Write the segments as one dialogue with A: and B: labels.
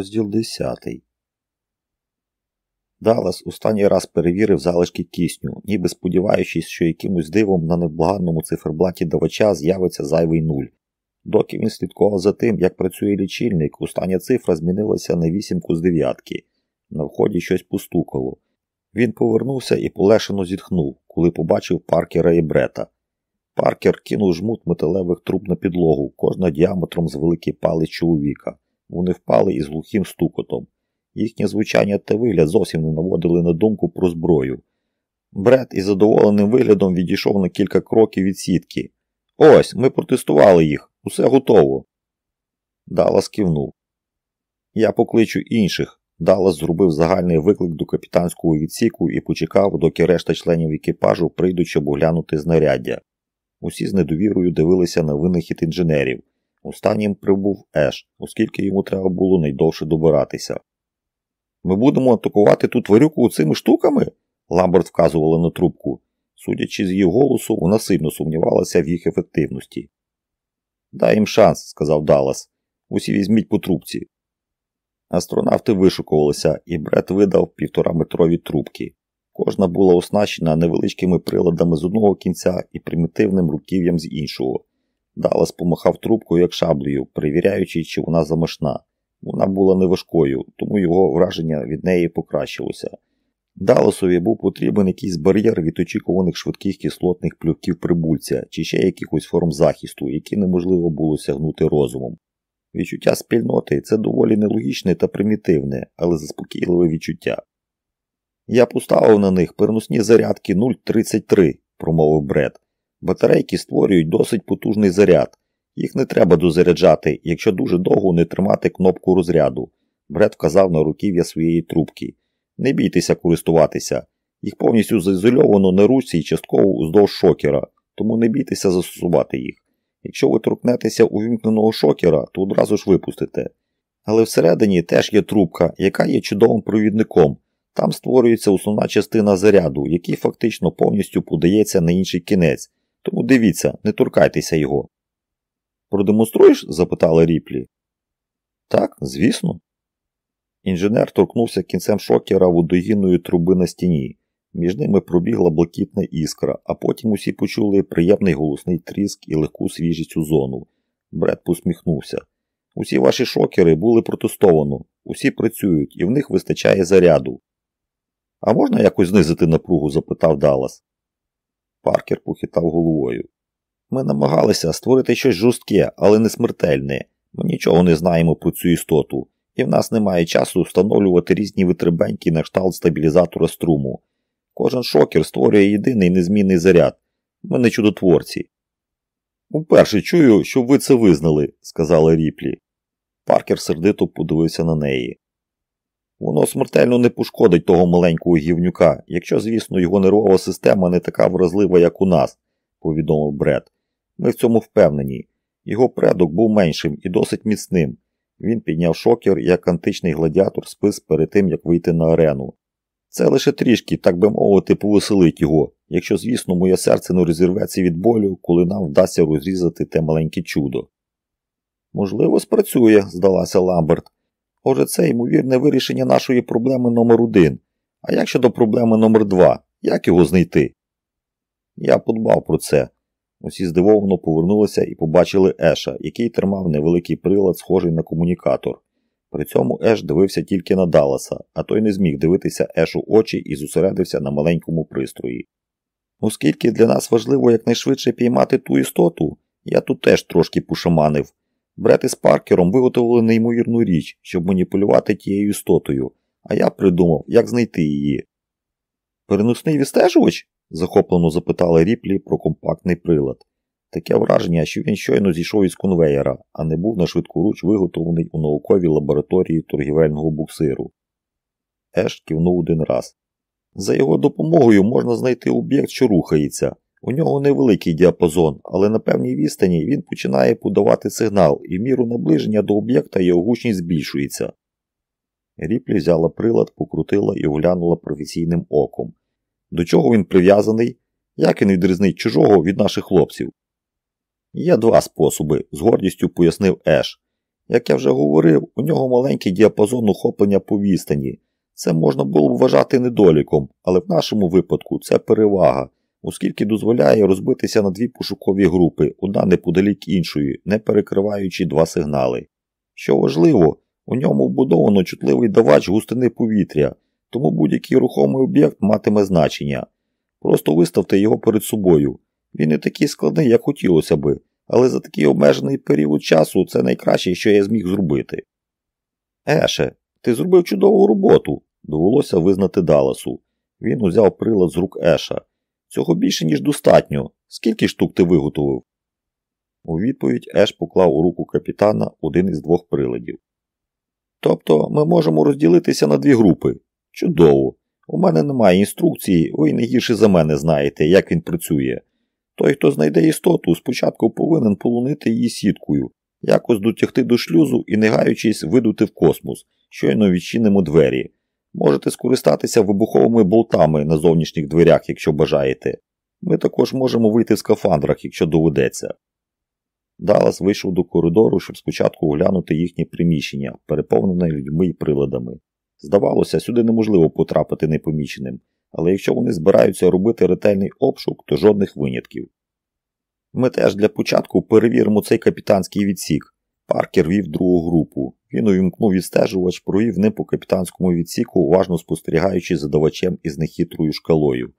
A: Розділ 10 Даллас останній раз перевірив залишки кисню, ніби сподіваючись, що якимось дивом на невблаганному циферблаті давача з'явиться зайвий нуль. Доки він слідкував за тим, як працює лічильник, остання цифра змінилася на вісімку з дев'ятки. На вході щось постукало. Він повернувся і полешено зітхнув, коли побачив паркера і брета. Паркер кинув жмут металевих труб на підлогу, кожна діаметром з великий палець чоловіка. Вони впали із глухим стукотом. Їхнє звучання та вигляд зовсім не наводили на думку про зброю. Бред із задоволеним виглядом відійшов на кілька кроків від сітки. Ось, ми протестували їх, усе готово. Даллас кивнув. Я покличу інших. Даллас зробив загальний виклик до капітанського відсіку і почекав, доки решта членів екіпажу прийдуть, щоб оглянути знаряддя. Усі з недовірою дивилися на винахід інженерів. Останнім прибув Еш, оскільки йому треба було найдовше добиратися. Ми будемо атакувати ту тварюку цими штуками? Ламберт вказувала на трубку. Судячи з її голосу, вона сильно сумнівалася в їх ефективності. Дай їм шанс, сказав Даллас. Усі візьміть по трубці. Астронавти вишукувалися, і Бред видав півтораметрові трубки. Кожна була оснащена невеличкими приладами з одного кінця і примітивним руків'ям з іншого. Даллас помахав трубкою як шаблею, перевіряючи, чи вона замашна. Вона була неважкою, тому його враження від неї покращилося. Далласові був потрібен якийсь бар'єр від очікуваних швидких кислотних плювків прибульця чи ще якихось форм захисту, які неможливо було сягнути розумом. Відчуття спільноти це доволі нелогічне та примітивне, але заспокійливе відчуття. Я поставив на них переносні зарядки 0,33, промовив Бред. Батарейки створюють досить потужний заряд. Їх не треба дозаряджати, якщо дуже довго не тримати кнопку розряду. Бред вказав на руків'я своєї трубки. Не бійтеся користуватися. Їх повністю заізольовано на руці і частково уздовж шокера, тому не бійтеся застосувати їх. Якщо ви торкнетеся увімкненого шокера, то одразу ж випустите. Але всередині теж є трубка, яка є чудовим провідником. Там створюється основна частина заряду, який фактично повністю подається на інший кінець. Тому дивіться, не торкайтеся його. Продемонструєш? запитала ріплі. Так, звісно. Інженер торкнувся кінцем шокера водогінної труби на стіні. Між ними пробігла блакитна іскра, а потім усі почули приємний голосний тріск і легку свіжість у зону. Бред посміхнувся. Усі ваші шокери були протестовано, усі працюють і в них вистачає заряду. А можна якось знизити напругу? запитав Даллас. Паркер похитав головою. Ми намагалися створити щось жорстке, але не смертельне. Ми нічого не знаємо про цю істоту, і в нас немає часу встановлювати різні витребеньки на кшталт стабілізатора струму. Кожен шокер створює єдиний незмінний заряд. Ми не чудотворці. Уперше чую, щоб ви це визнали, сказала Ріплі. Паркер сердито подивився на неї. Воно смертельно не пошкодить того маленького гівнюка, якщо, звісно, його нервова система не така вразлива, як у нас, повідомив Бред. Ми в цьому впевнені. Його предок був меншим і досить міцним. Він підняв шокер, як античний гладіатор спис перед тим, як вийти на арену. Це лише трішки, так би мовити, повеселить його, якщо, звісно, моє серце не розірветься від болю, коли нам вдасться розрізати те маленьке чудо. Можливо, спрацює, здалася Ламберт. Отже, це ймовірне вирішення нашої проблеми номер один. А як щодо проблеми номер два? Як його знайти? Я подбав про це. Усі здивовано повернулися і побачили Еша, який тримав невеликий прилад, схожий на комунікатор. При цьому Еш дивився тільки на Далласа, а той не зміг дивитися Ешу очі і зосередився на маленькому пристрої. Оскільки для нас важливо якнайшвидше піймати ту істоту, я тут теж трошки пошаманив. Бред із Паркером виготовили неймовірну річ, щоб маніпулювати тією істотою, а я придумав, як знайти її. Переносний відстежувач? захоплено запитала Ріплі про компактний прилад. Таке враження, що він щойно зійшов із конвеєра, а не був на швидкоруч виготовлений у науковій лабораторії торгівельного буксиру. Еш кивнув один раз. За його допомогою можна знайти об'єкт, що рухається. У нього невеликий діапазон, але на певній відстані він починає подавати сигнал, і в міру наближення до об'єкта його гучність збільшується. Ріплі взяла прилад, покрутила і оглянула професійним оком. До чого він прив'язаний? Як він відрізнить чужого від наших хлопців? Є два способи, з гордістю пояснив Еш. Як я вже говорив, у нього маленький діапазон охоплення по відстані. Це можна було б вважати недоліком, але в нашому випадку це перевага, оскільки дозволяє розбитися на дві пошукові групи, одна неподалік іншої, не перекриваючи два сигнали. Що важливо, у ньому вбудовано чутливий давач густини повітря, тому будь-який рухомий об'єкт матиме значення. Просто виставте його перед собою. Він не такий складний, як хотілося би, але за такий обмежений період часу це найкраще, що я зміг зробити. Еше, ти зробив чудову роботу, довелося визнати Даласу. Він узяв прилад з рук Еша. Цього більше, ніж достатньо. Скільки штук ти виготовив? У відповідь Еш поклав у руку капітана один із двох приладів. Тобто ми можемо розділитися на дві групи. Чудово. У мене немає інструкції, ви не гірше за мене знаєте, як він працює. Той, хто знайде істоту, спочатку повинен полунити її сіткою, якось дотягти до шлюзу і, не гаючись, видути в космос, щойно відчинимо двері. Можете скористатися вибуховими болтами на зовнішніх дверях, якщо бажаєте. Ми також можемо вийти в скафандрах, якщо доведеться. Даллас вийшов до коридору, щоб спочатку оглянути їхнє приміщення, переповнене людьми і приладами. Здавалося, сюди неможливо потрапити непоміченим, але якщо вони збираються робити ретельний обшук, то жодних винятків. Ми теж для початку перевіримо цей капітанський відсік. Паркер вів другу групу. Він увімкнув відстежувач, провів ним по капітанському відсіку, уважно спостерігаючи за давачем із нехитрою шкалою.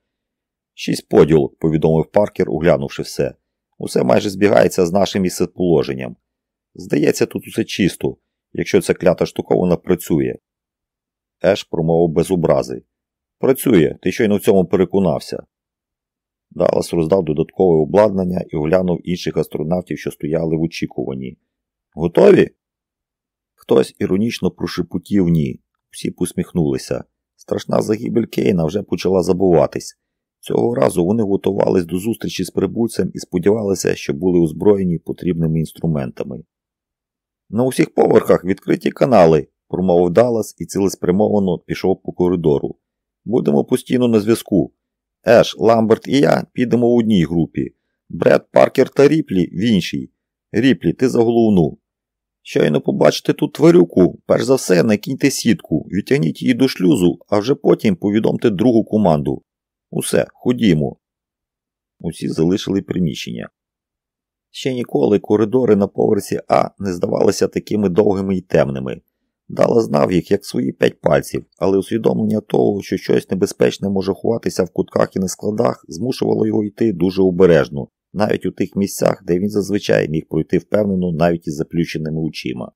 A: Шість поділок, повідомив Паркер, оглянувши все. Усе майже збігається з нашим місцеположенням. Здається, тут усе чисто, якщо ця клята штуковина працює. Еш промовив без образи. Працює, ти щойно в цьому переконався. Даллас роздав додаткове обладнання і оглянув інших астронавтів, що стояли в очікуванні. Готові? Хтось іронічно прошепотів ні. Всі посміхнулися. Страшна загибель Кейна вже почала забуватись. Цього разу вони готувались до зустрічі з прибульцем і сподівалися, що були озброєні потрібними інструментами. На усіх поверхах відкриті канали, промовив Даллас і цілеспрямовано пішов по коридору. Будемо постійно на зв'язку. Еш, Ламберт і я підемо в одній групі. Бред, Паркер та Ріплі в іншій. Ріплі, ти за головну. Щойно побачите тут тварюку, перш за все накиньте сітку, відтягніть її до шлюзу, а вже потім повідомте другу команду. Усе, ходімо. Усі залишили приміщення. Ще ніколи коридори на поверсі А не здавалися такими довгими і темними. Дала знав їх, як свої п'ять пальців, але усвідомлення того, що щось небезпечне може ховатися в кутках і на складах, змушувало його йти дуже обережно, навіть у тих місцях, де він зазвичай міг пройти впевнено навіть із заплющеними очима.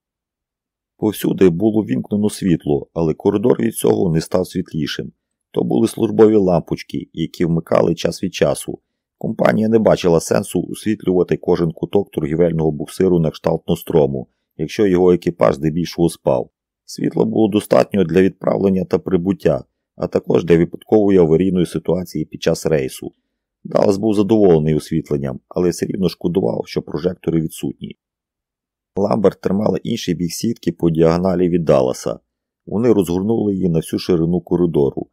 A: Повсюди було вімкнено світло, але коридор від цього не став світлішим. То були службові лампочки, які вмикали час від часу. Компанія не бачила сенсу освітлювати кожен куток торгівельного буксиру на кшталт Нострому, якщо його екіпаж здебільшого спав. Світла було достатньо для відправлення та прибуття, а також для випадкової аварійної ситуації під час рейсу. Даллас був задоволений освітленням, але все рівно шкодував, що прожектори відсутні. Ламберт тримала інший бік сітки по діагоналі від Далласа. Вони розгорнули її на всю ширину коридору.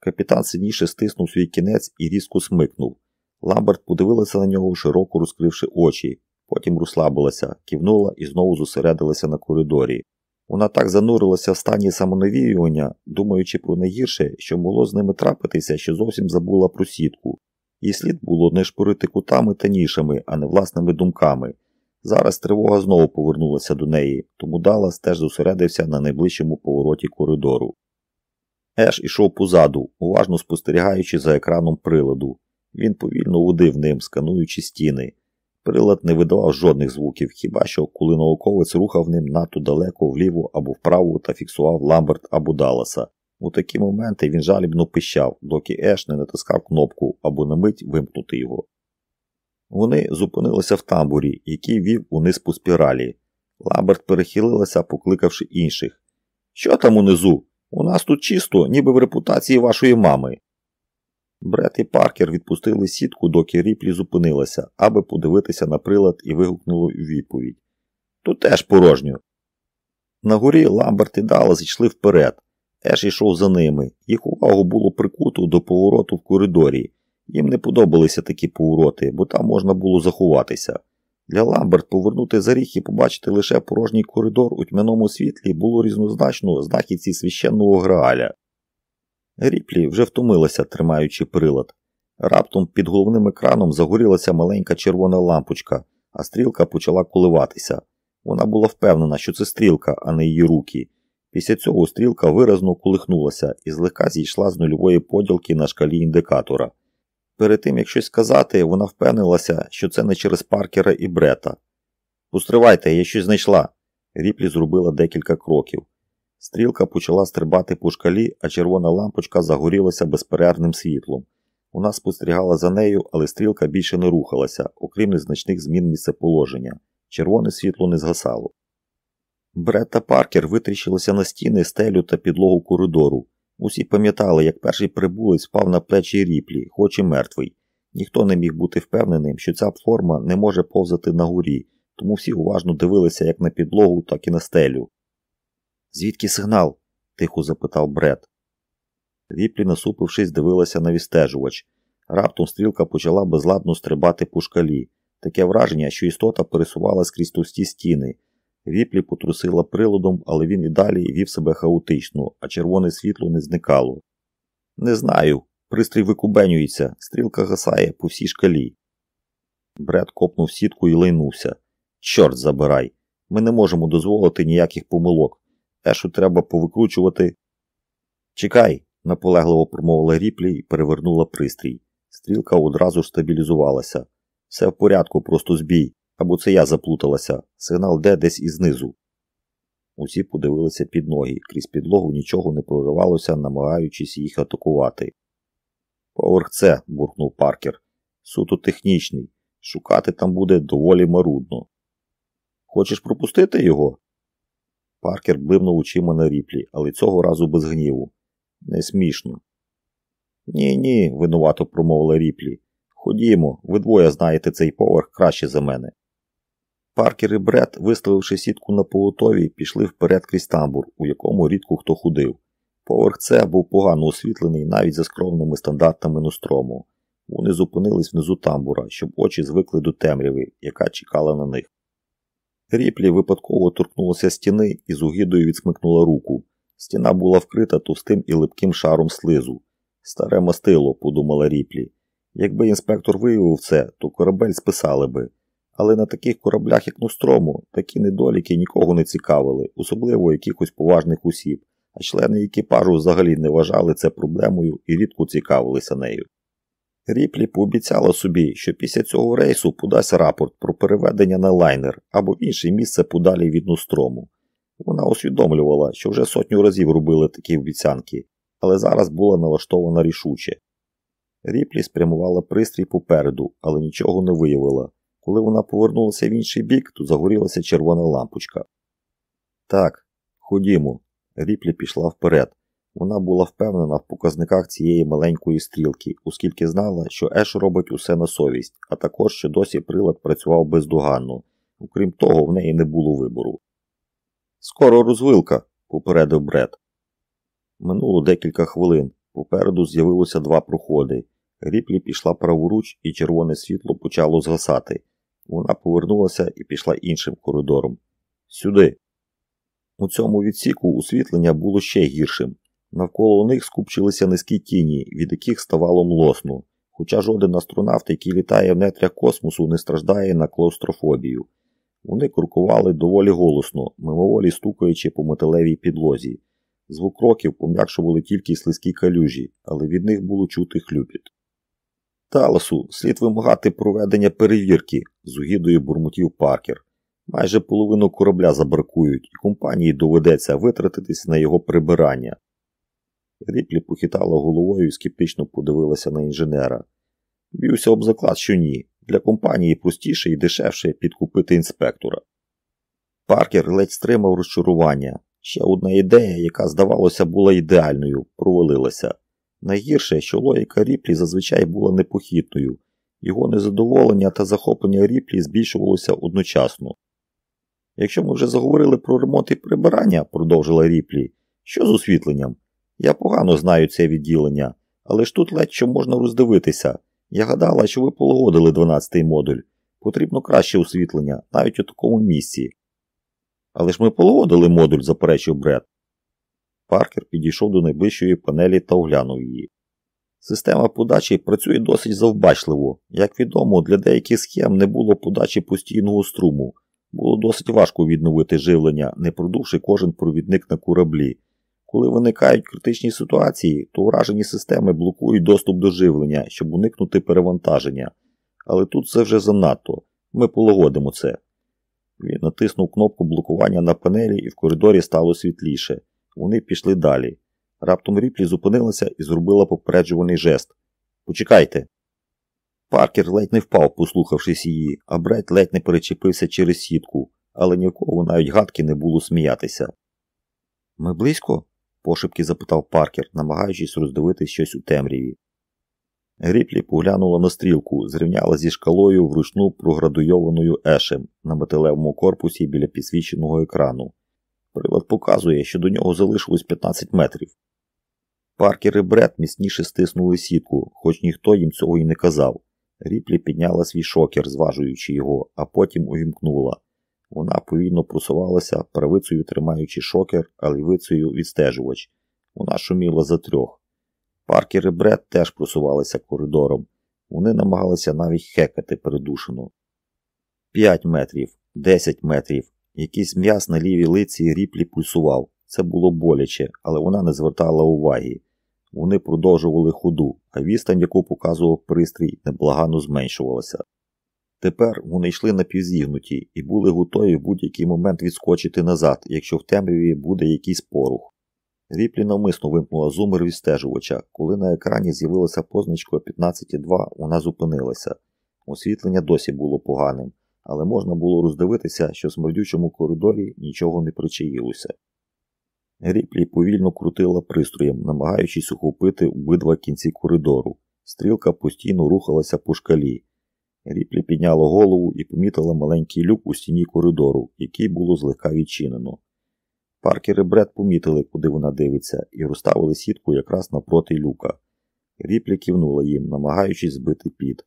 A: Капітан сильніше стиснув свій кінець і різко смикнув. Ламберт подивилася на нього, широко розкривши очі, потім розслабилася, кивнула і знову зосередилася на коридорі. Вона так занурилася в стані самонавіювання, думаючи про найгірше, що могло з ними трапитися, що зовсім забула про сітку. Їй слід було не шпорити кутами та нішами, а не власними думками. Зараз тривога знову повернулася до неї, тому Даллас теж зосередився на найближчому повороті коридору. Еш ішов позаду, уважно спостерігаючи за екраном приладу. Він повільно водив ним, скануючи стіни. Прилад не видавав жодних звуків, хіба що коли науковець рухав ним надто далеко вліво або вправо та фіксував Ламберт або Далласа. У такі моменти він жалібно пищав, доки Еш не натискав кнопку або на мить вимкнути його. Вони зупинилися в тамбурі, який вів униз по спіралі. Ламберт перехилилася, покликавши інших. Що там унизу? У нас тут чисто, ніби в репутації вашої мами. Бред і Паркер відпустили сітку, доки ріплі зупинилася, аби подивитися на прилад і вигукнули відповідь. Тут теж порожньо. На горі Ламберт і Даллас йшли вперед. Еш йшов за ними. Їх увагу було прикуто до повороту в коридорі. Їм не подобалися такі повороти, бо там можна було заховатися. Для Ламберт повернути за ріг і побачити лише порожній коридор у тьмяному світлі було різнозначно знахідці священного Грааля. Ріплі вже втомилася, тримаючи прилад. Раптом під головним екраном загорілася маленька червона лампочка, а стрілка почала коливатися. Вона була впевнена, що це стрілка, а не її руки. Після цього стрілка виразно колихнулася і злегка зійшла з нульової поділки на шкалі індикатора. Перед тим, як щось сказати, вона впевнилася, що це не через Паркера і Брета. Постривайте, я щось знайшла. Ріплі зробила декілька кроків. Стрілка почала стрибати по шкалі, а червона лампочка загорілася безперервним світлом. Вона спостерігала за нею, але стрілка більше не рухалася, окрім незначних змін місцеположення. Червоне світло не згасало. Бред та Паркер витріщилися на стіни, стелю та підлогу коридору. Усі пам'ятали, як перший прибулець впав на плечі ріплі, хоч і мертвий. Ніхто не міг бути впевненим, що ця форма не може повзати на горі, тому всі уважно дивилися як на підлогу, так і на стелю. Звідки сигнал? тихо запитав Бред. Ріплі, насупившись, дивилася на відстежувач. Раптом стрілка почала безладно стрибати по шкалі. Таке враження, що істота пересувалась крізь товсті стіни. Ріплі потрусила приладом, але він і далі вів себе хаотично, а червоне світло не зникало. Не знаю. Пристрій викубенюється, стрілка гасає по всій шкалі. Бред копнув сітку і лайнувся. Чорт забирай. Ми не можемо дозволити ніяких помилок. Ешу треба повикручувати. Чекай, наполегливо промовила ріплі і перевернула пристрій. Стрілка одразу ж стабілізувалася. Все в порядку, просто збій. Або це я заплуталася. Сигнал де десь ізнизу. Усі подивилися під ноги, крізь підлогу нічого не проривалося, намагаючись їх атакувати. Поверх це, буркнув Паркер. Суто технічний. Шукати там буде доволі марудно. Хочеш пропустити його? Паркер блимнув очима на ріплі, але цього разу без гніву. Не смішно. Ні, ні, винувато промовила ріплі. Ходімо, ви двоє знаєте цей поверх краще за мене. Паркер і Бред, виставивши сітку на поготові, пішли вперед крізь тамбур, у якому рідко хто ходив. Поверх це був погано освітлений навіть за скромними стандартами Нострому. Вони зупинились внизу тамбура, щоб очі звикли до темряви, яка чекала на них. Ріплі випадково торкнулася стіни і з угідою відсмикнула руку. Стіна була вкрита товстим і липким шаром слизу. Старе мастило, подумала Ріплі. Якби інспектор виявив це, то корабель списали би. Але на таких кораблях, як Нострому, такі недоліки нікого не цікавили, особливо якихось поважних осіб, а члени екіпажу взагалі не вважали це проблемою і рідко цікавилися нею. Ріплі пообіцяла собі, що після цього рейсу подасть рапорт про переведення на лайнер або в інше місце подалі від Нострому. Вона усвідомлювала, що вже сотню разів робили такі обіцянки, але зараз була налаштована рішуче. Ріплі спрямувала пристрій попереду, але нічого не виявила. Коли вона повернулася в інший бік, то загорілася червона лампочка. Так, ходімо. Ріплі пішла вперед. Вона була впевнена в показниках цієї маленької стрілки, оскільки знала, що Еш робить усе на совість, а також що досі прилад працював бездоганно. Окрім того, в неї не було вибору. Скоро розвилка, попередив Бред. Минуло декілька хвилин. Попереду з'явилося два проходи. Ріплі пішла праворуч, і червоне світло почало згасати. Вона повернулася і пішла іншим коридором. Сюди. У цьому відсіку освітлення було ще гіршим. Навколо них скупчилися низькі тіні, від яких ставало млосно, хоча жоден астронавт, який літає в нетрях космосу, не страждає на клаустрофобію. Вони крокували доволі голосно, мимоволі стукаючи по металевій підлозі. Звук кроків пом'якшували тільки слизькі калюжі, але від них було чути хлюпіт. Талосу слід вимагати проведення перевірки, з угідою бурмотів Паркер. Майже половину корабля забракують, і компанії доведеться витратитись на його прибирання. Ріплі похитала головою і скептично подивилася на інженера. Б'юся об заклад, що ні. Для компанії простіше і дешевше підкупити інспектора. Паркер ледь стримав розчарування. Ще одна ідея, яка, здавалося, була ідеальною, провалилася. Найгірше, що логіка Ріплі зазвичай була непохитною, його незадоволення та захоплення Ріплі збільшувалося одночасно. Якщо ми вже заговорили про ремонт і прибирання, продовжила Ріплі, що з освітленням? Я погано знаю це відділення, але ж тут ледь що можна роздивитися. Я гадала, що ви полагодили 12-й модуль. Потрібно краще освітлення, навіть у такому місці. Але ж ми полагодили модуль, заперечив Бред. Паркер підійшов до найближчої панелі та оглянув її. Система подачі працює досить завбачливо. Як відомо, для деяких схем не було подачі постійного струму. Було досить важко відновити живлення, не продувши кожен провідник на кораблі. Коли виникають критичні ситуації, то уражені системи блокують доступ до живлення, щоб уникнути перевантаження. Але тут це вже занадто. Ми полагодимо це. Він натиснув кнопку блокування на панелі і в коридорі стало світліше. Вони пішли далі. Раптом Ріплі зупинилася і зробила попереджувальний жест. Почекайте. Паркер ледь не впав, послухавшись її, а Брайт ледь не перечепився через сітку, але ні в кого навіть гадки не було сміятися. Ми близько? пошепки запитав Паркер, намагаючись роздивити щось у темряві. Ріплі поглянула на стрілку, зрівняла зі шкалою вручну проградуйованою ешем на металевому корпусі біля підсвіченого екрану. Прилад показує, що до нього залишилось 15 метрів. Паркер і Бред міцніше стиснули сітку, хоч ніхто їм цього й не казав. Ріплі підняла свій шокер, зважуючи його, а потім увімкнула. Вона повільно просувалася, правицею тримаючи шокер, а лівицею відстежувач. Вона шуміла за трьох. Паркер і Бред теж просувалися коридором. Вони намагалися навіть хекати передушину. П'ять метрів, десять метрів. Якийсь м'яс на лівій лиці ріплі пульсував. Це було боляче, але вона не звертала уваги. Вони продовжували ходу, а відстань, яку показував пристрій, неблагано зменшувалася. Тепер вони йшли напівзігнуті і були готові в будь-який момент відскочити назад, якщо в темряві буде якийсь порух. Ріплі навмисно вимкнула зумер відстежувача. Коли на екрані з'явилася позначка 15,2, вона зупинилася. Освітлення досі було поганим, але можна було роздивитися, що в смердючому коридорі нічого не причаїлося. Ріплі повільно крутила пристроєм, намагаючись ухопити обидва кінці коридору. Стрілка постійно рухалася по шкалі. Ріплі підняла голову і помітила маленький люк у стіні коридору, який було злегка відчинено. Паркер і Бред помітили, куди вона дивиться, і розставили сітку якраз напроти люка. Ріплі кивнула їм, намагаючись збити під.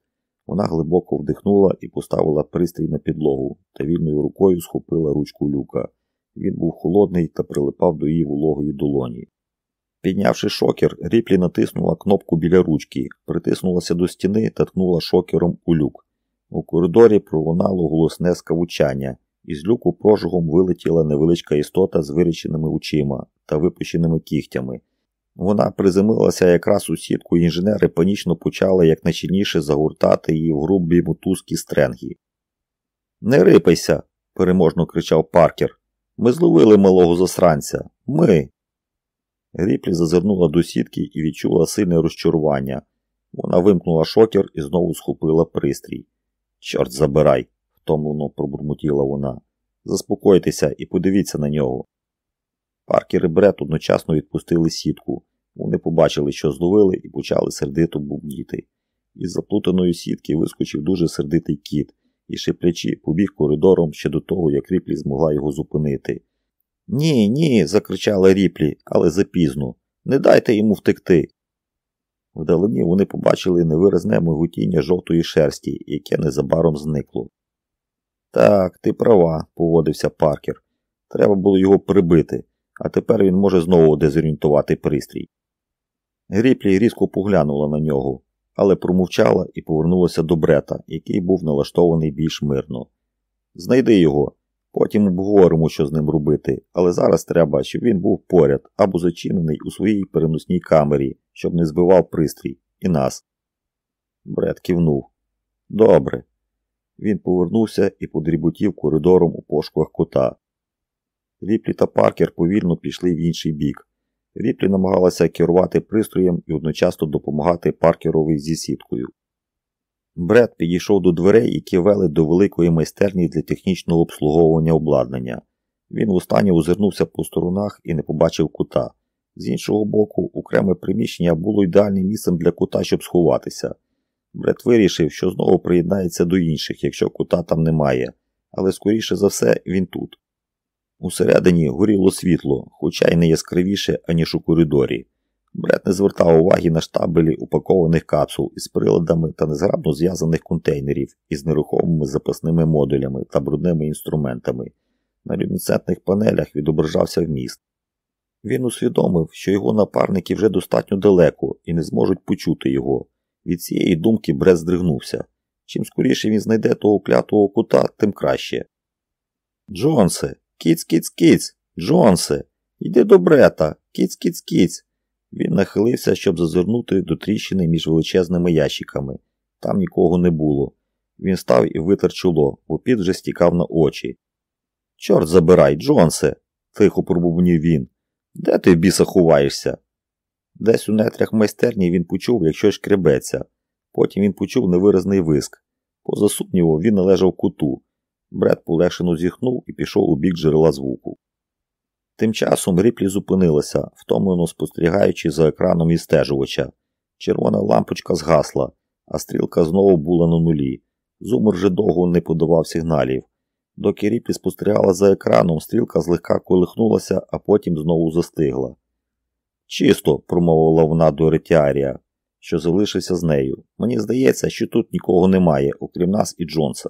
A: Вона глибоко вдихнула і поставила пристрій на підлогу та вільною рукою схопила ручку люка. Він був холодний та прилипав до її вологої долоні. Піднявши шокер, Ріплі натиснула кнопку біля ручки, притиснулася до стіни та ткнула шокером у люк. У коридорі пролунало голосне скавучання, із люку прожугом вилетіла невеличка істота з виріченими очима та випущеними кігтями. Вона приземлилася якраз у сітку, і інженери панічно почали якнайчільніше загортати її в грубі мотузки стренгі. Не рипайся, переможно кричав Паркер. Ми зловили малого засранця. Ми. Ріплі зазирнула до сітки і відчула сильне розчарування. Вона вимкнула шокер і знову схопила пристрій. Чорт забирай, втомлено пробурмотіла вона. Заспокойтеся і подивіться на нього. Паркер і Брет одночасно відпустили сітку. Вони побачили, що зловили, і почали сердито бубніти. Із заплутаної сітки вискочив дуже сердитий кіт і, шиплячи, побіг коридором ще до того, як Ріплі змогла його зупинити. Ні, ні, закричала Ріплі, але запізно. Не дайте йому втекти. Вдалині вони побачили невиразне миготіння жовтої шерсті, яке незабаром зникло. Так, ти права, поводився Паркер. Треба було його прибити, а тепер він може знову дезорієнтувати пристрій. Гріплі різко поглянула на нього, але промовчала і повернулася до брета, який був налаштований більш мирно. Знайди його, потім обговоримо, що з ним робити, але зараз треба, щоб він був поряд або зачинений у своїй переносній камері, щоб не збивав пристрій і нас. Бред кивнув. Добре. Він повернувся і подріботів коридором у пошуках кота. Ріплі та Паркер повільно пішли в інший бік. Ріплі намагалася керувати пристроєм і одночасно допомагати Паркерові зі сіткою. Бред підійшов до дверей, які вели до великої майстерні для технічного обслуговування обладнання. Він останнє озирнувся по сторонах і не побачив кута. З іншого боку, окреме приміщення було ідеальним місцем для кута, щоб сховатися. Бред вирішив, що знову приєднається до інших, якщо кута там немає, але скоріше за все він тут. Усередині горіло світло, хоча й не яскравіше, аніж у коридорі. Бред не звертав уваги на штабелі упакованих капсул із приладами та незграбно зв'язаних контейнерів із нерухомими запасними модулями та брудними інструментами. На люмінесцентних панелях відображався вміст. Він усвідомив, що його напарники вже достатньо далеко і не зможуть почути його. Від цієї думки Бред здригнувся. Чим скоріше він знайде того клятого кута, тим краще. Джонсе, кіць кіць кіць, Джонсе, йди до брета, кіць кіць кіць. Він нахилився, щоб зазирнути до тріщини між величезними ящиками. Там нікого не було. Він став і витер чоло, бо піт вже стікав на очі. Чорт забирай, Джонсе, тихо пробубнів він. Де ти в біса ховаєшся? Десь у нетрях майстерні він почув, як щось шкребеться. Потім він почув невиразний виск. Поза сумніву, він належав куту. Бред полегшено зіхнув і пішов у бік джерела звуку. Тим часом Ріплі зупинилася, втомлено спостерігаючи за екраном відстежувача. Червона лампочка згасла, а стрілка знову була на нулі. Зумер вже довго не подавав сигналів. Доки Ріплі спостерігала за екраном, стрілка злегка колихнулася, а потім знову застигла. Чисто, промовила вона до ретіарія, що залишився з нею. Мені здається, що тут нікого немає, окрім нас і Джонса.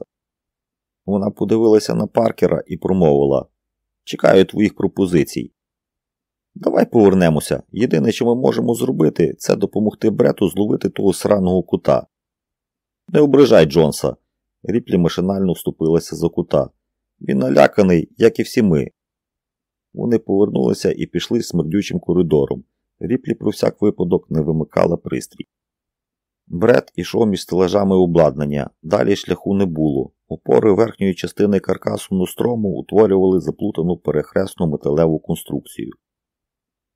A: Вона подивилася на Паркера і промовила Чекаю твоїх пропозицій. Давай повернемося. Єдине, що ми можемо зробити, це допомогти Брету зловити того сраного кута. Не ображай Джонса. Ріплі машинально вступилася за кута. Він наляканий, як і всі ми. Вони повернулися і пішли смердючим коридором. Ріплі про всяк випадок не вимикала пристрій. Бред ішов між стелажами обладнання, далі шляху не було. Опори верхньої частини каркасу нострому утворювали заплутану перехресну металеву конструкцію.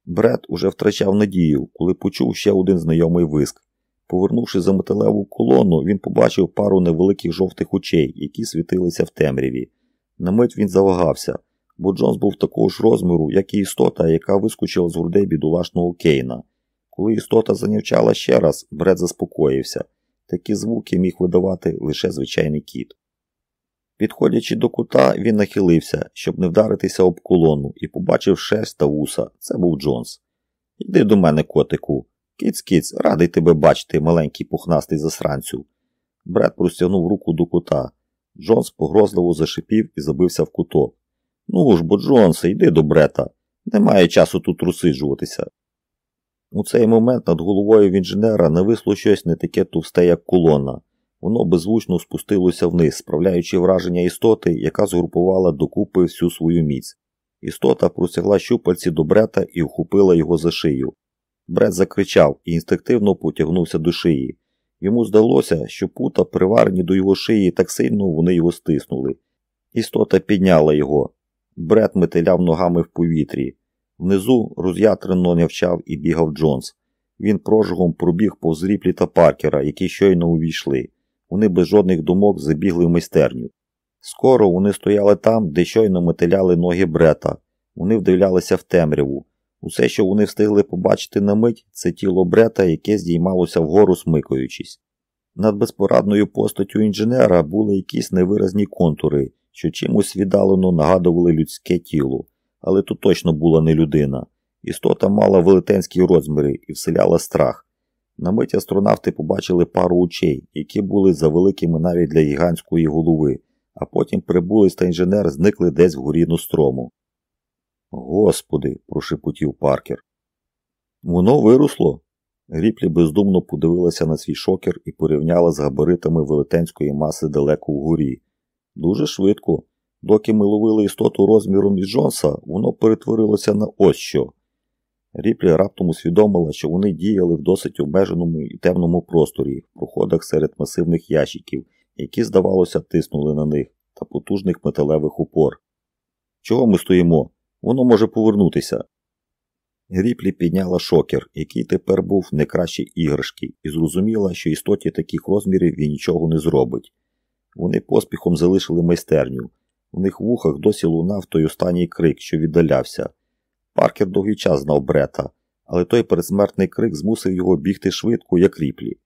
A: Бред уже втрачав надію, коли почув ще один знайомий виск. Повернувши за металеву колону, він побачив пару невеликих жовтих очей, які світилися в темряві. На мить він завагався, бо Джонс був такого ж розміру, як і істота, яка вискочила з грудей бідолашного Кейна. Коли істота занявчала ще раз, Бред заспокоївся. Такі звуки міг видавати лише звичайний кіт. Підходячи до кута, він нахилився, щоб не вдаритися об колону, і побачив шерсть та вуса. Це був Джонс. Йди до мене, котику. Кіць кіць, радий тебе бачити, маленький пухнастий засранцю. Бред простягнув руку до кута. Джонс погрозливо зашипів і забився в куток. Ну ж бо, Джонсе, йди до брета. Немає часу тут розсиджуватися. У цей момент над головою в інженера нависло щось не таке товсте, як колона. Воно беззвучно спустилося вниз, справляючи враження істоти, яка згрупувала докупи всю свою міць. Істота простягла щупальці до брета і вхопила його за шию. Брет закричав і інстинктивно потягнувся до шиї. Йому здалося, що пута, приварені до його шиї, так сильно вони його стиснули. Істота підняла його. Брет метеляв ногами в повітрі. Внизу роз'ятрено нявчав і бігав Джонс. Він прожигом пробіг повз ріплі та паркера, які щойно увійшли. Вони без жодних думок забігли в майстерню. Скоро вони стояли там, де щойно метеляли ноги брета. Вони вдивлялися в темряву. Усе, що вони встигли побачити на мить, це тіло брета, яке здіймалося вгору, смикаючись. Над безпорадною постаттю інженера були якісь невиразні контури, що чимось віддалено нагадували людське тіло, але тут точно була не людина. Істота мала велетенські розміри і вселяла страх. На мить астронавти побачили пару очей, які були завеликими навіть для гігантської голови, а потім прибулись та інженер зникли десь вгорі Нострому. Господи, прошепотів Паркер. Воно виросло. Ріплі бездумно подивилася на свій шокер і порівняла з габаритами велетенської маси далеко вгорі. Дуже швидко. Доки ми ловили істоту розміром із Джонса, воно перетворилося на ось що. Ріплі раптом усвідомила, що вони діяли в досить обмеженому і темному просторі, в проходах серед масивних ящиків, які, здавалося, тиснули на них, та потужних металевих упор. Чого ми стоїмо? Воно може повернутися. Гріплі підняла шокер, який тепер був не краще іграшки, і зрозуміла, що істоті таких розмірів він нічого не зробить. Вони поспіхом залишили майстерню. У них в ухах досі лунав той останній крик, що віддалявся. Паркер довгий час знав брета, але той передсмертний крик змусив його бігти швидко, як ріплі.